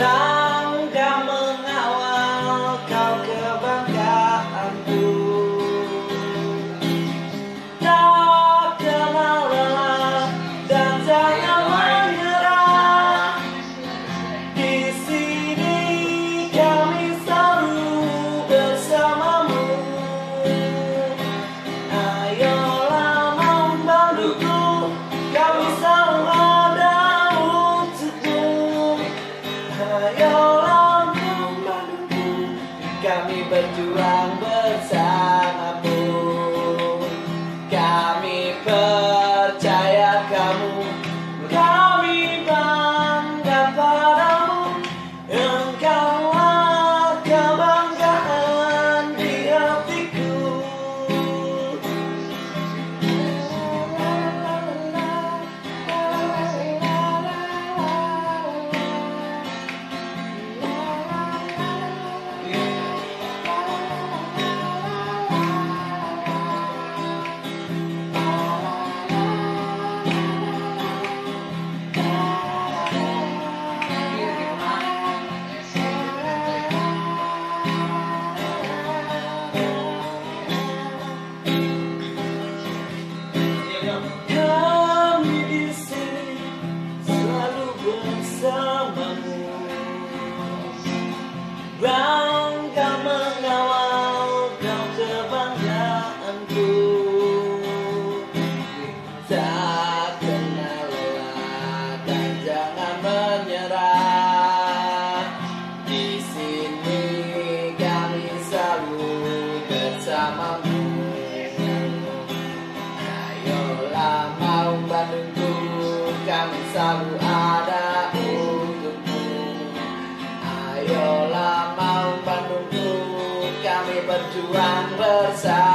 나 Ayolah lambungkanku Kami berjuang bersama. lamamu Ayolah mau bantu Kami selalu ada untukmu. Ayolah mau bantu Kami berjuang bersama.